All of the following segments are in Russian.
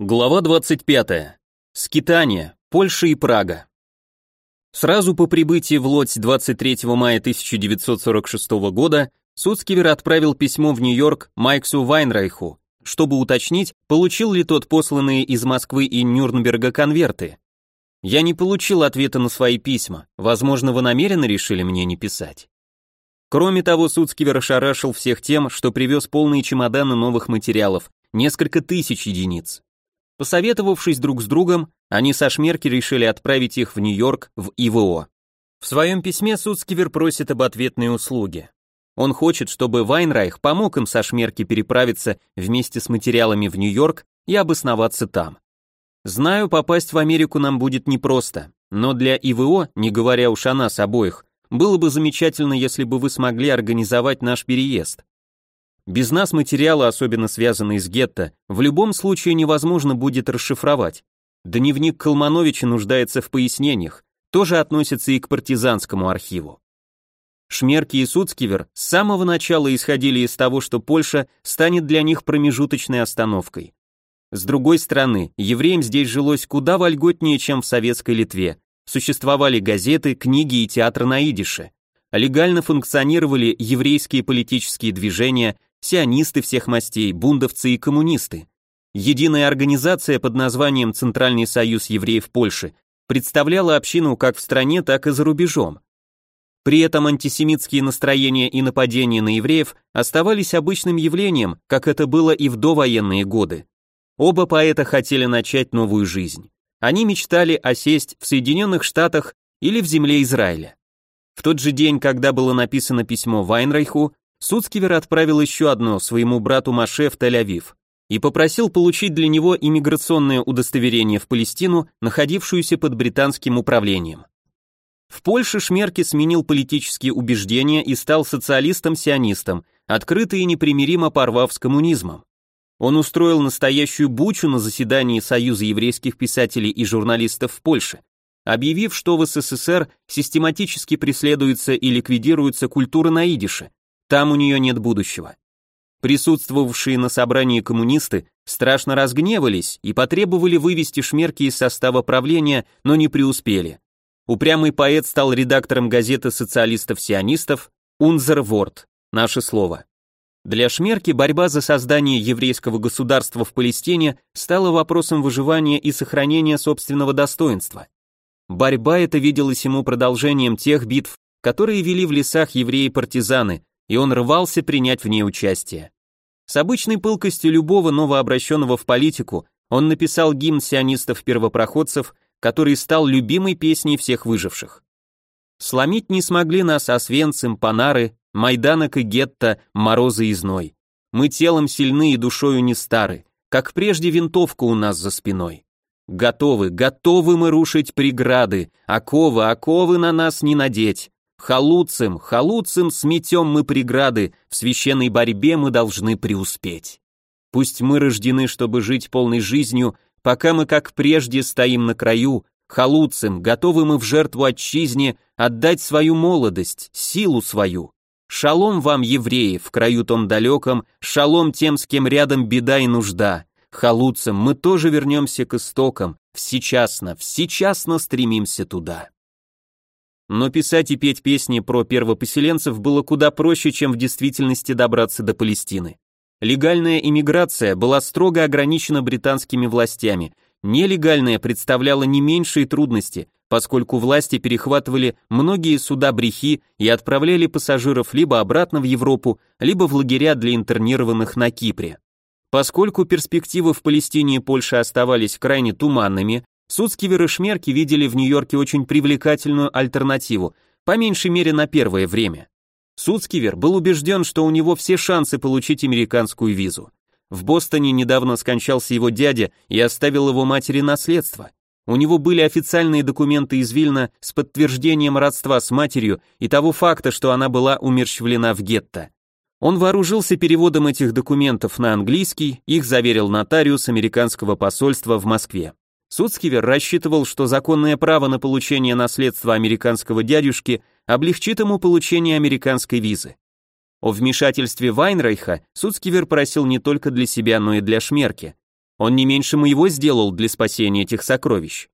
Глава 25. Скитание. Польша и Прага. Сразу по прибытии в Лодзь 23 мая 1946 года Суцкивер отправил письмо в Нью-Йорк Майксу Вайнрайху, чтобы уточнить, получил ли тот посланные из Москвы и Нюрнберга конверты. Я не получил ответа на свои письма, возможно, вы намеренно решили мне не писать. Кроме того, Суцкивер ошарашил всех тем, что привез полные чемоданы новых материалов, несколько тысяч единиц. Посоветовавшись друг с другом, они со Шмерки решили отправить их в Нью-Йорк в ИВО. В своем письме Суцкивер просит об ответной услуге. Он хочет, чтобы Вайнрайх помог им со Шмерки переправиться вместе с материалами в Нью-Йорк и обосноваться там. Знаю, попасть в Америку нам будет непросто, но для ИВО, не говоря уж о нас обоих, было бы замечательно, если бы вы смогли организовать наш переезд. Без нас материалы, особенно связанные с гетто, в любом случае невозможно будет расшифровать. Дневник Колмановича нуждается в пояснениях, тоже относится и к партизанскому архиву. Шмерки и Суцкивер с самого начала исходили из того, что Польша станет для них промежуточной остановкой. С другой стороны, евреям здесь жилось куда вольготнее, чем в советской Литве. Существовали газеты, книги и театр на идише. Легально функционировали еврейские политические движения, сионисты всех мастей, бундовцы и коммунисты. Единая организация под названием Центральный союз евреев Польши представляла общину как в стране, так и за рубежом. При этом антисемитские настроения и нападения на евреев оставались обычным явлением, как это было и в довоенные годы. Оба поэта хотели начать новую жизнь. Они мечтали осесть в Соединенных Штатах или в земле Израиля. В тот же день, когда было написано письмо Вайнрайху, Суцкивер отправил еще одно своему брату Маше в Тель-Авив и попросил получить для него иммиграционное удостоверение в Палестину, находившуюся под британским управлением. В Польше Шмерки сменил политические убеждения и стал социалистом-сионистом, открыто и непримиримо порвав с коммунизмом. Он устроил настоящую бучу на заседании Союза еврейских писателей и журналистов в Польше, объявив, что в СССР систематически преследуется и ликвидируется культура на идише, там у нее нет будущего. Присутствовавшие на собрании коммунисты страшно разгневались и потребовали вывести Шмерки из состава правления, но не преуспели. Упрямый поэт стал редактором газеты социалистов-сионистов «Унзер Ворд», наше слово. Для Шмерки борьба за создание еврейского государства в Палестине стала вопросом выживания и сохранения собственного достоинства. Борьба эта виделась ему продолжением тех битв, которые вели в лесах евреи-партизаны, и он рвался принять в ней участие. С обычной пылкостью любого новообращенного в политику он написал гимн сионистов-первопроходцев, который стал любимой песней всех выживших. Сломить не смогли нас Освенцим, Панары, Майданок и Гетто, Морозы и Зной. Мы телом сильны и душою не стары, как прежде винтовка у нас за спиной. Готовы, готовы мы рушить преграды, оковы, оковы на нас не надеть, Халуцем, халуцем сметем мы преграды, в священной борьбе мы должны преуспеть. Пусть мы рождены, чтобы жить полной жизнью, пока мы, как прежде, стоим на краю, халуцем, готовы мы в жертву отчизне отдать свою молодость, силу свою. Шалом вам, евреи, в краю том далеком, шалом тем, с кем рядом беда и нужда. Халуцем мы тоже вернемся к истокам, всечасно, всечасно стремимся туда. Но писать и петь песни про первопоселенцев было куда проще, чем в действительности добраться до Палестины. Легальная иммиграция была строго ограничена британскими властями, нелегальная представляла не меньшие трудности, поскольку власти перехватывали многие суда брехи и отправляли пассажиров либо обратно в Европу, либо в лагеря для интернированных на Кипре. Поскольку перспективы в Палестине и Польше оставались крайне туманными, Суцкивер и Шмерки видели в Нью-Йорке очень привлекательную альтернативу, по меньшей мере на первое время. Суцкивер был убежден, что у него все шансы получить американскую визу. В Бостоне недавно скончался его дядя и оставил его матери наследство. У него были официальные документы из Вильна с подтверждением родства с матерью и того факта, что она была умерщвлена в гетто. Он вооружился переводом этих документов на английский, их заверил нотариус американского посольства в Москве. Суцкивер рассчитывал, что законное право на получение наследства американского дядюшки облегчит ему получение американской визы. О вмешательстве Вайнрейха Суцкивер просил не только для себя, но и для Шмерки. Он не меньше моего сделал для спасения этих сокровищ.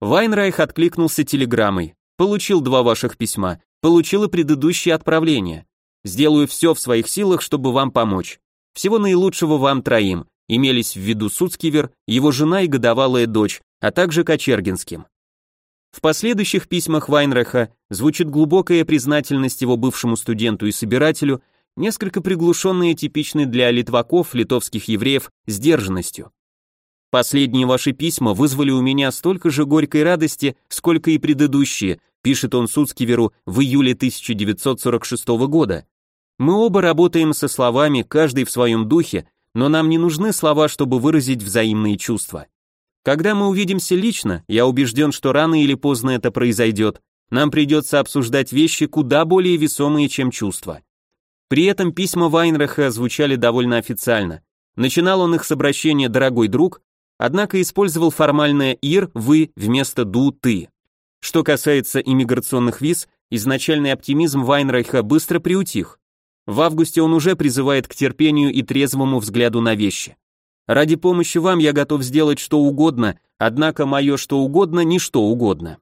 Вайнрайх откликнулся телеграммой. Получил два ваших письма, получил и предыдущее отправление. Сделаю все в своих силах, чтобы вам помочь. Всего наилучшего вам троим. Имелись в виду Суцкивер, его жена и годовалая дочь, а также Кочергинским. В последующих письмах Вайнреха звучит глубокая признательность его бывшему студенту и собирателю, несколько приглушенная типичной для литваков, литовских евреев, сдержанностью. Последние ваши письма вызвали у меня столько же горькой радости, сколько и предыдущие, пишет он Суцкиверу в июле 1946 года. Мы оба работаем со словами, каждый в своем духе, но нам не нужны слова, чтобы выразить взаимные чувства. Когда мы увидимся лично, я убежден, что рано или поздно это произойдет, нам придется обсуждать вещи куда более весомые, чем чувства. При этом письма Вайнреха звучали довольно официально. Начинал он их с обращения «дорогой друг», однако использовал формальное «ир», «вы» вместо «ду», «ты». Что касается иммиграционных виз, изначальный оптимизм Вайнрейха быстро приутих. В августе он уже призывает к терпению и трезвому взгляду на вещи. Ради помощи вам я готов сделать что угодно, однако мое что угодно не что угодно.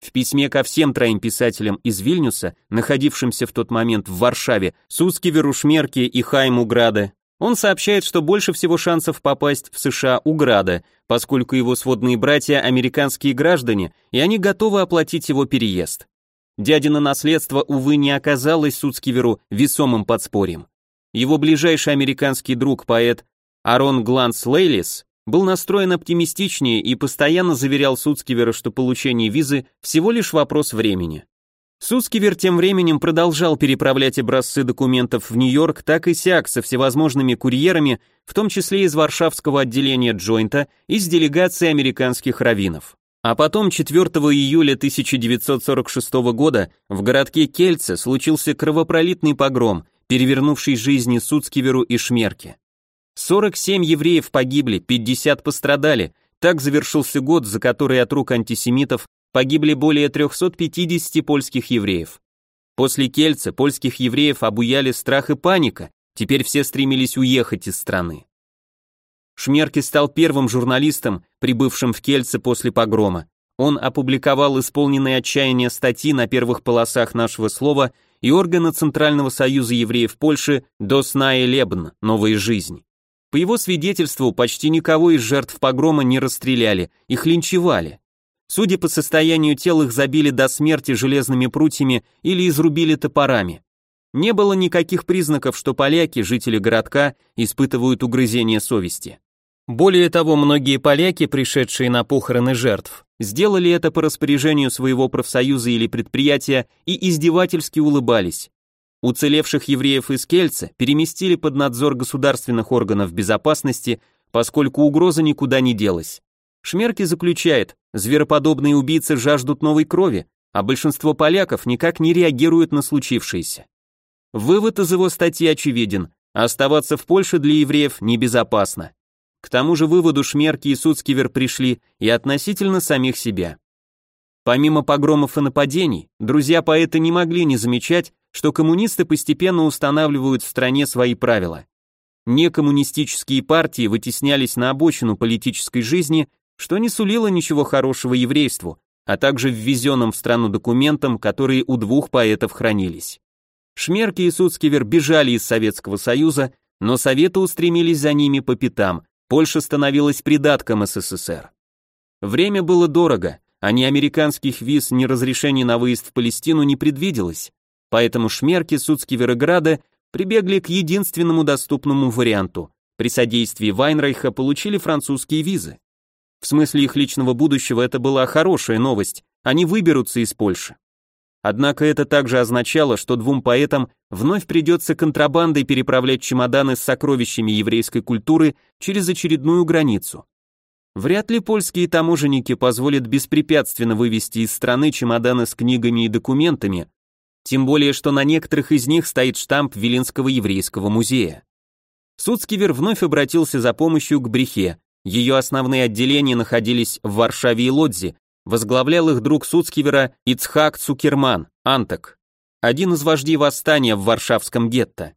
В письме ко всем троим писателям из Вильнюса, находившимся в тот момент в Варшаве, Сускиверу Шмерке и Хайму Граде, он сообщает, что больше всего шансов попасть в США у Града, поскольку его сводные братья американские граждане, и они готовы оплатить его переезд. Дядина наследство, увы, не оказалось Суцкиверу весомым подспорьем. Его ближайший американский друг, поэт Арон Гланс Лейлис был настроен оптимистичнее и постоянно заверял Суцкивера, что получение визы всего лишь вопрос времени. Суцкивер тем временем продолжал переправлять образцы документов в Нью-Йорк так и сяк со всевозможными курьерами, в том числе из варшавского отделения Джойнта и с делегацией американских раввинов. А потом 4 июля 1946 года в городке Кельце случился кровопролитный погром, перевернувший жизни Суцкиверу и Шмерке. 47 евреев погибли, 50 пострадали. Так завершился год, за который от рук антисемитов погибли более 350 польских евреев. После Кельца польских евреев обуяли страх и паника, теперь все стремились уехать из страны. Шмерки стал первым журналистом, прибывшим в Кельце после погрома. Он опубликовал исполненные отчаяния статьи на первых полосах нашего слова и органа Центрального союза евреев Польши «Досная Лебн. Новая жизнь». По его свидетельству, почти никого из жертв погрома не расстреляли, их линчевали. Судя по состоянию тел, их забили до смерти железными прутьями или изрубили топорами. Не было никаких признаков, что поляки, жители городка, испытывают угрызение совести. Более того, многие поляки, пришедшие на похороны жертв, сделали это по распоряжению своего профсоюза или предприятия и издевательски улыбались. Уцелевших евреев из Кельца переместили под надзор государственных органов безопасности, поскольку угроза никуда не делась. Шмерки заключает, звероподобные убийцы жаждут новой крови, а большинство поляков никак не реагируют на случившееся. Вывод из его статьи очевиден, оставаться в Польше для евреев небезопасно. К тому же выводу Шмерки и Суцкивер пришли и относительно самих себя. Помимо погромов и нападений, друзья поэта не могли не замечать, что коммунисты постепенно устанавливают в стране свои правила. Некоммунистические партии вытеснялись на обочину политической жизни, что не сулило ничего хорошего еврейству, а также ввезенным в страну документам, которые у двух поэтов хранились. Шмерки и Суцкивер бежали из Советского Союза, но Советы устремились за ними по пятам, Польша становилась придатком СССР. Время было дорого, а ни американских виз, ни разрешений на выезд в Палестину не предвиделось, Поэтому шмерки Суцкиверограда прибегли к единственному доступному варианту. При содействии Вайнрейха получили французские визы. В смысле их личного будущего это была хорошая новость, они выберутся из Польши. Однако это также означало, что двум поэтам вновь придется контрабандой переправлять чемоданы с сокровищами еврейской культуры через очередную границу. Вряд ли польские таможенники позволят беспрепятственно вывести из страны чемоданы с книгами и документами, тем более, что на некоторых из них стоит штамп Виленского еврейского музея. Суцкивер вновь обратился за помощью к Брехе. Ее основные отделения находились в Варшаве и Лодзе, возглавлял их друг Суцкивера Ицхак Цукерман, Антек, один из вождей восстания в Варшавском гетто.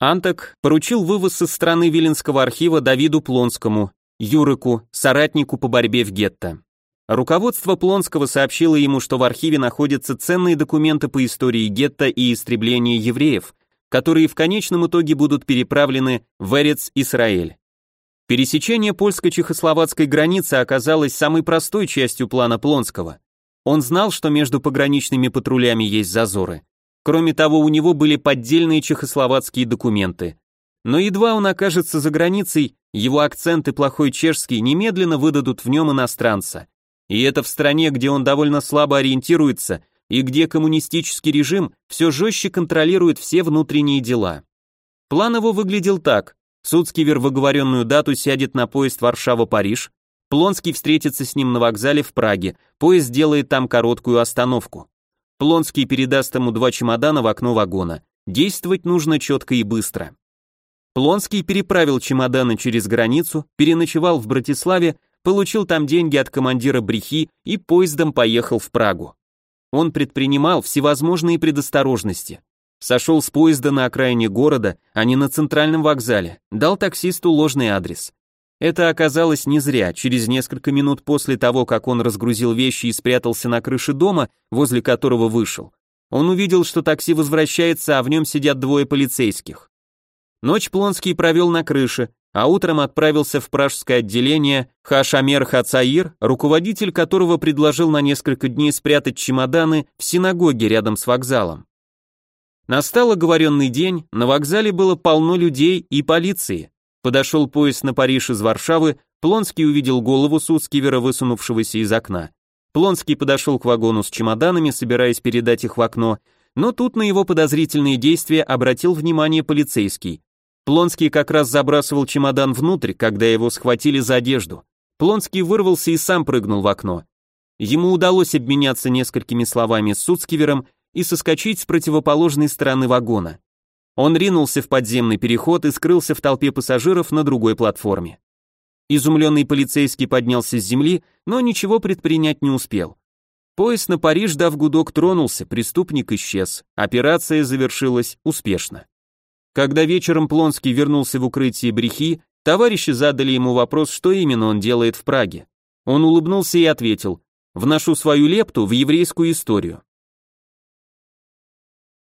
Антек поручил вывоз из страны Виленского архива Давиду Плонскому, Юрику, соратнику по борьбе в гетто. Руководство Плонского сообщило ему, что в архиве находятся ценные документы по истории гетто и истребления евреев, которые в конечном итоге будут переправлены в Эрец-Исраэль. Пересечение польско-чехословацкой границы оказалось самой простой частью плана Плонского. Он знал, что между пограничными патрулями есть зазоры. Кроме того, у него были поддельные чехословацкие документы. Но едва он окажется за границей, его акцент и плохой чешский немедленно выдадут в нем иностранца. И это в стране, где он довольно слабо ориентируется и где коммунистический режим все жестче контролирует все внутренние дела. План его выглядел так. Суцкивер в оговоренную дату сядет на поезд Варшава-Париж, Плонский встретится с ним на вокзале в Праге, поезд делает там короткую остановку. Плонский передаст ему два чемодана в окно вагона. Действовать нужно четко и быстро. Плонский переправил чемоданы через границу, переночевал в Братиславе, получил там деньги от командира Брехи и поездом поехал в Прагу. Он предпринимал всевозможные предосторожности. Сошел с поезда на окраине города, а не на центральном вокзале, дал таксисту ложный адрес. Это оказалось не зря, через несколько минут после того, как он разгрузил вещи и спрятался на крыше дома, возле которого вышел, он увидел, что такси возвращается, а в нем сидят двое полицейских. Ночь Плонский провел на крыше, а утром отправился в пражское отделение Хашамер Хацаир, руководитель которого предложил на несколько дней спрятать чемоданы в синагоге рядом с вокзалом. Настал оговоренный день, на вокзале было полно людей и полиции. Подошел поезд на Париж из Варшавы, Плонский увидел голову Суцкивера, высунувшегося из окна. Плонский подошел к вагону с чемоданами, собираясь передать их в окно, но тут на его подозрительные действия обратил внимание полицейский. Плонский как раз забрасывал чемодан внутрь, когда его схватили за одежду. Плонский вырвался и сам прыгнул в окно. Ему удалось обменяться несколькими словами с Суцкивером, и соскочить с противоположной стороны вагона. Он ринулся в подземный переход и скрылся в толпе пассажиров на другой платформе. Изумленный полицейский поднялся с земли, но ничего предпринять не успел. Поезд на Париж, дав гудок, тронулся, преступник исчез. Операция завершилась успешно. Когда вечером Плонский вернулся в укрытие Брехи, товарищи задали ему вопрос, что именно он делает в Праге. Он улыбнулся и ответил, «Вношу свою лепту в еврейскую историю».